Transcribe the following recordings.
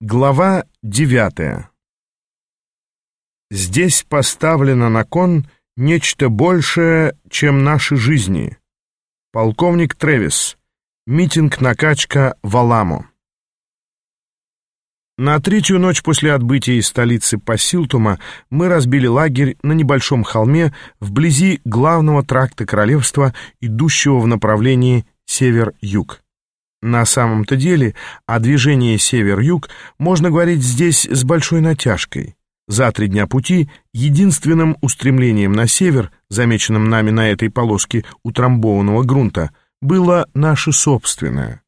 Глава девятая Здесь поставлено на кон нечто большее, чем наши жизни. Полковник Тревис. Митинг-накачка в Аламо. На третью ночь после отбытия из столицы Пасилтума мы разбили лагерь на небольшом холме вблизи главного тракта королевства, идущего в направлении север-юг. На самом-то деле о движении север-юг можно говорить здесь с большой натяжкой. За три дня пути единственным устремлением на север, замеченным нами на этой полоске утрамбованного грунта, было наше собственное.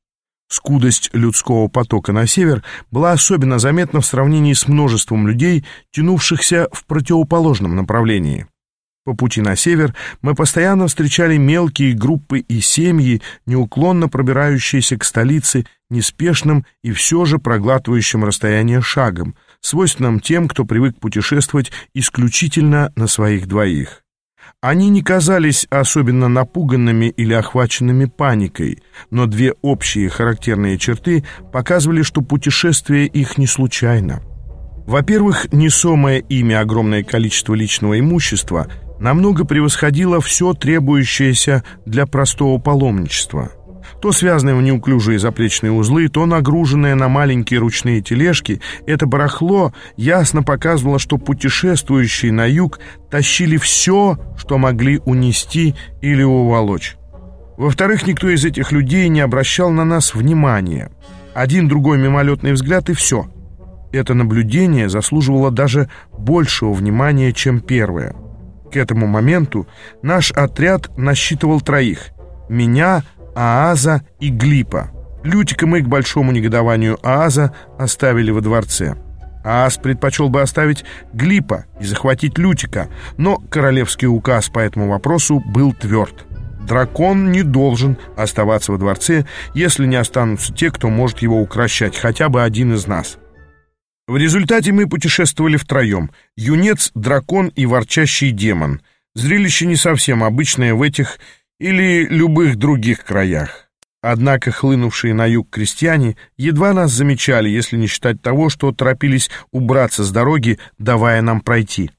Скудость людского потока на север была особенно заметна в сравнении с множеством людей, тянувшихся в противоположном направлении. По пути на север мы постоянно встречали мелкие группы и семьи, неуклонно пробирающиеся к столице неспешным и все же проглатывающим расстояние шагом, свойственным тем, кто привык путешествовать исключительно на своих двоих. Они не казались особенно напуганными или охваченными паникой, но две общие характерные черты показывали, что путешествие их не случайно. Во-первых, несомое ими огромное количество личного имущества – намного превосходило все требующееся для простого паломничества. То связанные в неуклюжие заплечные узлы, то нагруженное на маленькие ручные тележки, это барахло ясно показывало, что путешествующие на юг тащили все, что могли унести или уволочь. Во-вторых, никто из этих людей не обращал на нас внимания. Один другой мимолетный взгляд и все. Это наблюдение заслуживало даже большего внимания, чем первое. К этому моменту наш отряд насчитывал троих — меня, Ааза и Глипа. Лютика мы к большому негодованию Ааза оставили во дворце. Ааз предпочел бы оставить Глипа и захватить Лютика, но королевский указ по этому вопросу был тверд. Дракон не должен оставаться во дворце, если не останутся те, кто может его укращать, хотя бы один из нас. В результате мы путешествовали втроем. Юнец, дракон и ворчащий демон. Зрелище не совсем обычное в этих или любых других краях. Однако хлынувшие на юг крестьяне едва нас замечали, если не считать того, что торопились убраться с дороги, давая нам пройти.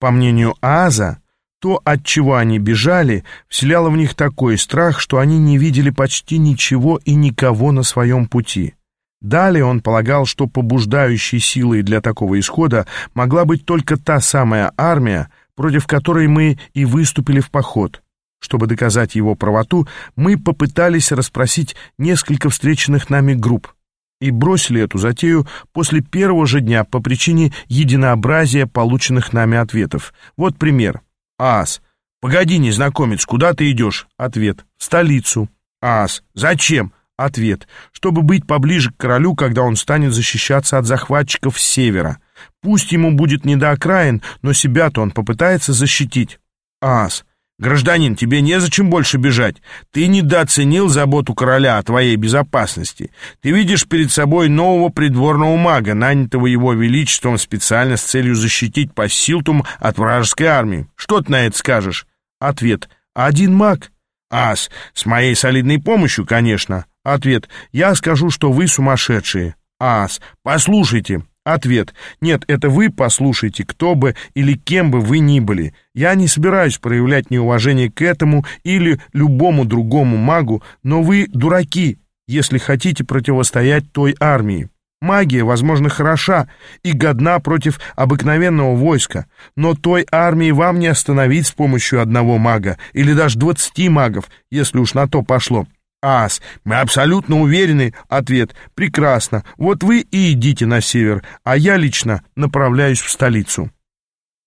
По мнению Ааза, то, от чего они бежали, вселяло в них такой страх, что они не видели почти ничего и никого на своем пути. Далее он полагал, что побуждающей силой для такого исхода могла быть только та самая армия, против которой мы и выступили в поход. Чтобы доказать его правоту, мы попытались расспросить несколько встреченных нами групп и бросили эту затею после первого же дня по причине единообразия полученных нами ответов. Вот пример. Ас. «Погоди, незнакомец, куда ты идешь?» Ответ. «В столицу». Ас. «Зачем?» Ответ. Чтобы быть поближе к королю, когда он станет защищаться от захватчиков с севера. Пусть ему будет не до окраин, но себя-то он попытается защитить. Ас. Гражданин, тебе незачем больше бежать. Ты недооценил заботу короля о твоей безопасности. Ты видишь перед собой нового придворного мага, нанятого его величеством специально с целью защитить Пассилтум от вражеской армии. Что ты на это скажешь? Ответ. Один маг. Ас. С моей солидной помощью, конечно. Ответ. Я скажу, что вы сумасшедшие. Ас. Послушайте. Ответ. Нет, это вы послушайте, кто бы или кем бы вы ни были. Я не собираюсь проявлять неуважение к этому или любому другому магу, но вы дураки, если хотите противостоять той армии. Магия, возможно, хороша и годна против обыкновенного войска, но той армии вам не остановить с помощью одного мага или даже двадцати магов, если уж на то пошло. Ас, мы абсолютно уверены. Ответ. Прекрасно. Вот вы и идите на север, а я лично направляюсь в столицу.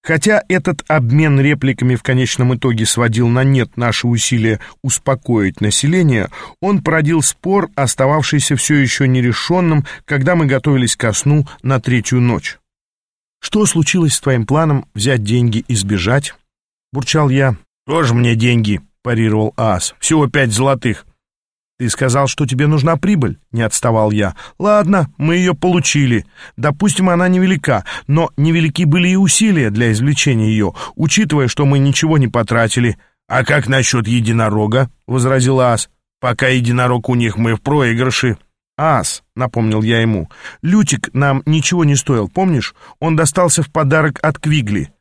Хотя этот обмен репликами в конечном итоге сводил на нет наши усилия успокоить население, он породил спор, остававшийся все еще нерешенным, когда мы готовились ко сну на третью ночь. «Что случилось с твоим планом взять деньги и сбежать?» — бурчал я. «Тоже мне деньги», — парировал Ас. «Всего пять золотых. «Ты сказал, что тебе нужна прибыль», — не отставал я. «Ладно, мы ее получили. Допустим, она невелика, но невелики были и усилия для извлечения ее, учитывая, что мы ничего не потратили». «А как насчет единорога?» — возразил Ас. «Пока единорог у них мы в проигрыше». «Ас», — напомнил я ему, — «Лютик нам ничего не стоил, помнишь? Он достался в подарок от Квигли».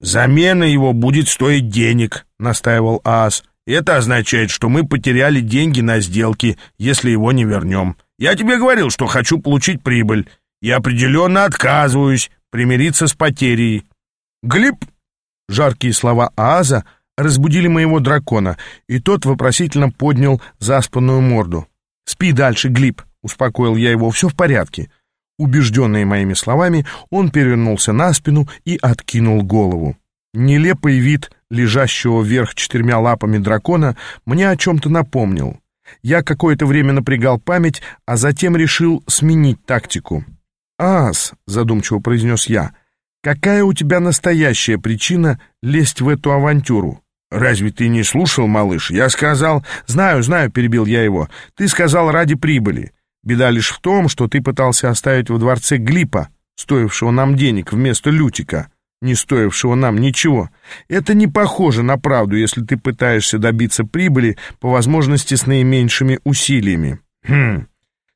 «Замена его будет стоить денег», — настаивал Ас. «Это означает, что мы потеряли деньги на сделки, если его не вернем. Я тебе говорил, что хочу получить прибыль, и определенно отказываюсь примириться с потерей». «Глеб!» Жаркие слова Ааза разбудили моего дракона, и тот вопросительно поднял заспанную морду. «Спи дальше, Глиб», — успокоил я его, — «все в порядке». Убежденный моими словами, он перевернулся на спину и откинул голову. Нелепый вид лежащего вверх четырьмя лапами дракона мне о чем-то напомнил. Я какое-то время напрягал память, а затем решил сменить тактику. «Ас», — задумчиво произнес я, — «какая у тебя настоящая причина лезть в эту авантюру?» «Разве ты не слушал, малыш? Я сказал...» «Знаю, знаю», — перебил я его. «Ты сказал ради прибыли. Беда лишь в том, что ты пытался оставить во дворце Глипа, стоившего нам денег, вместо Лютика, не стоившего нам ничего. Это не похоже на правду, если ты пытаешься добиться прибыли по возможности с наименьшими усилиями». «Хм,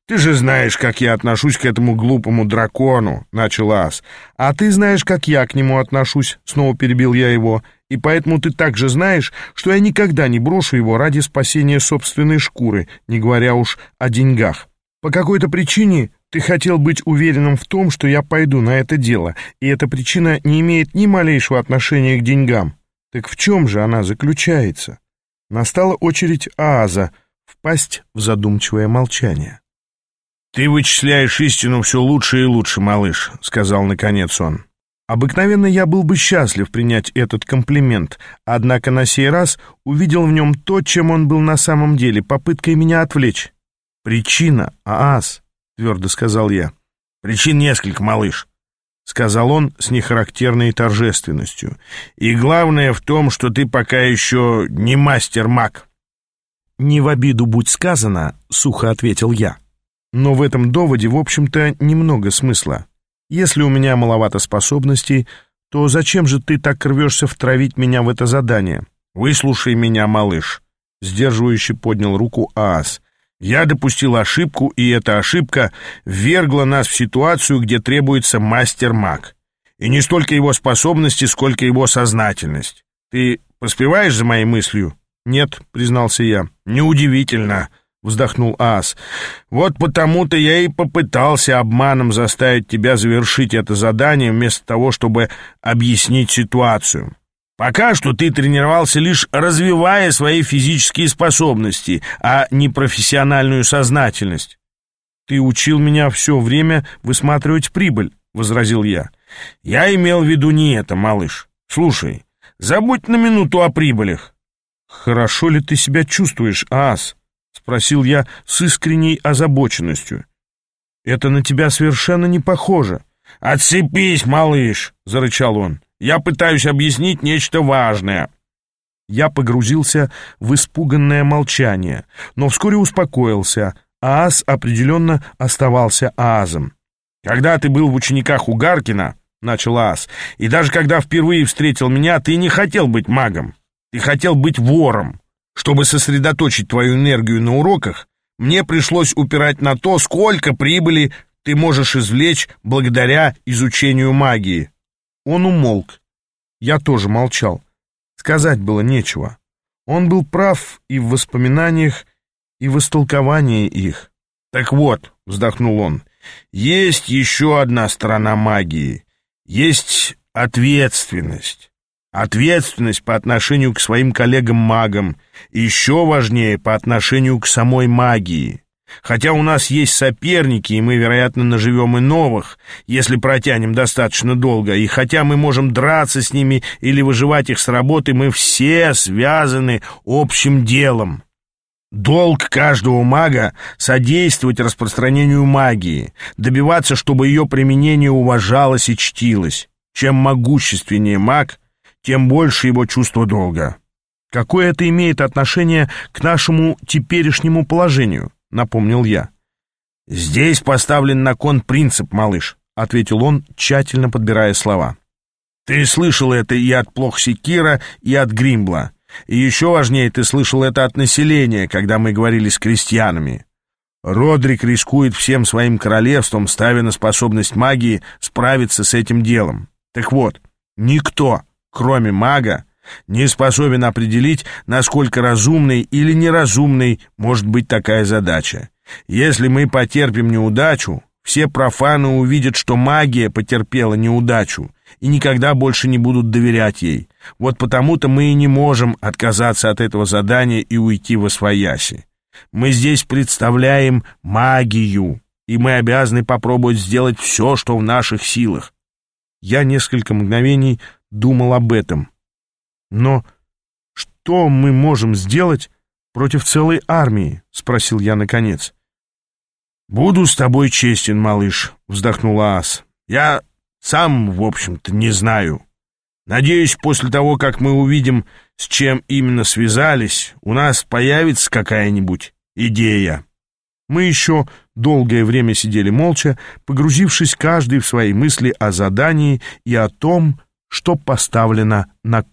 ты же знаешь, как я отношусь к этому глупому дракону», — начал Ас. «А ты знаешь, как я к нему отношусь», — снова перебил я его. И поэтому ты также знаешь, что я никогда не брошу его ради спасения собственной шкуры, не говоря уж о деньгах. По какой-то причине ты хотел быть уверенным в том, что я пойду на это дело, и эта причина не имеет ни малейшего отношения к деньгам. Так в чем же она заключается? Настала очередь Ааза впасть в задумчивое молчание. «Ты вычисляешь истину все лучше и лучше, малыш», — сказал наконец он. Обыкновенно я был бы счастлив принять этот комплимент, однако на сей раз увидел в нем то, чем он был на самом деле, попыткой меня отвлечь. «Причина, Аас», — твердо сказал я. «Причин несколько, малыш», — сказал он с нехарактерной торжественностью. «И главное в том, что ты пока еще не мастер-маг». «Не в обиду будь сказано», — сухо ответил я. Но в этом доводе, в общем-то, немного смысла. Если у меня маловато способностей, то зачем же ты так рвешься втравить меня в это задание? Выслушай меня, малыш. Сдерживающе поднял руку Аас. Я допустил ошибку, и эта ошибка ввергла нас в ситуацию, где требуется мастер-маг. И не столько его способности, сколько его сознательность. Ты поспеваешь за моей мыслью? Нет, признался я. Неудивительно. — вздохнул Ас. «Вот потому-то я и попытался обманом заставить тебя завершить это задание, вместо того, чтобы объяснить ситуацию. Пока что ты тренировался лишь развивая свои физические способности, а не профессиональную сознательность». «Ты учил меня все время высматривать прибыль», — возразил я. «Я имел в виду не это, малыш. Слушай, забудь на минуту о прибылях». «Хорошо ли ты себя чувствуешь, Ас?» — спросил я с искренней озабоченностью. «Это на тебя совершенно не похоже». «Отцепись, малыш!» — зарычал он. «Я пытаюсь объяснить нечто важное». Я погрузился в испуганное молчание, но вскоре успокоился, а Аас определенно оставался Аазом. «Когда ты был в учениках у Гаркина, — начал Аас, — и даже когда впервые встретил меня, ты не хотел быть магом, ты хотел быть вором. Чтобы сосредоточить твою энергию на уроках, мне пришлось упирать на то, сколько прибыли ты можешь извлечь благодаря изучению магии. Он умолк. Я тоже молчал. Сказать было нечего. Он был прав и в воспоминаниях, и в истолковании их. «Так вот», — вздохнул он, — «есть еще одна сторона магии. Есть ответственность. Ответственность по отношению к своим коллегам-магам, еще важнее по отношению к самой магии. Хотя у нас есть соперники, и мы, вероятно, наживем и новых, если протянем достаточно долго, и хотя мы можем драться с ними или выживать их с работы, мы все связаны общим делом. Долг каждого мага — содействовать распространению магии, добиваться, чтобы ее применение уважалось и чтилось. Чем могущественнее маг, тем больше его чувство долга. Какое это имеет отношение к нашему теперешнему положению, напомнил я. Здесь поставлен на кон принцип, малыш, ответил он, тщательно подбирая слова. Ты слышал это и от Плохсикира, и от Гримбла. И еще важнее, ты слышал это от населения, когда мы говорили с крестьянами. Родрик рискует всем своим королевством, ставя на способность магии справиться с этим делом. Так вот, никто, кроме мага, не способен определить, насколько разумной или неразумной может быть такая задача. Если мы потерпим неудачу, все профаны увидят, что магия потерпела неудачу и никогда больше не будут доверять ей. Вот потому-то мы и не можем отказаться от этого задания и уйти во свояси. Мы здесь представляем магию, и мы обязаны попробовать сделать все, что в наших силах. Я несколько мгновений думал об этом. Но что мы можем сделать против целой армии? Спросил я наконец. «Буду с тобой честен, малыш», — вздохнула Ас. «Я сам, в общем-то, не знаю. Надеюсь, после того, как мы увидим, с чем именно связались, у нас появится какая-нибудь идея». Мы еще долгое время сидели молча, погрузившись каждый в свои мысли о задании и о том, что поставлено на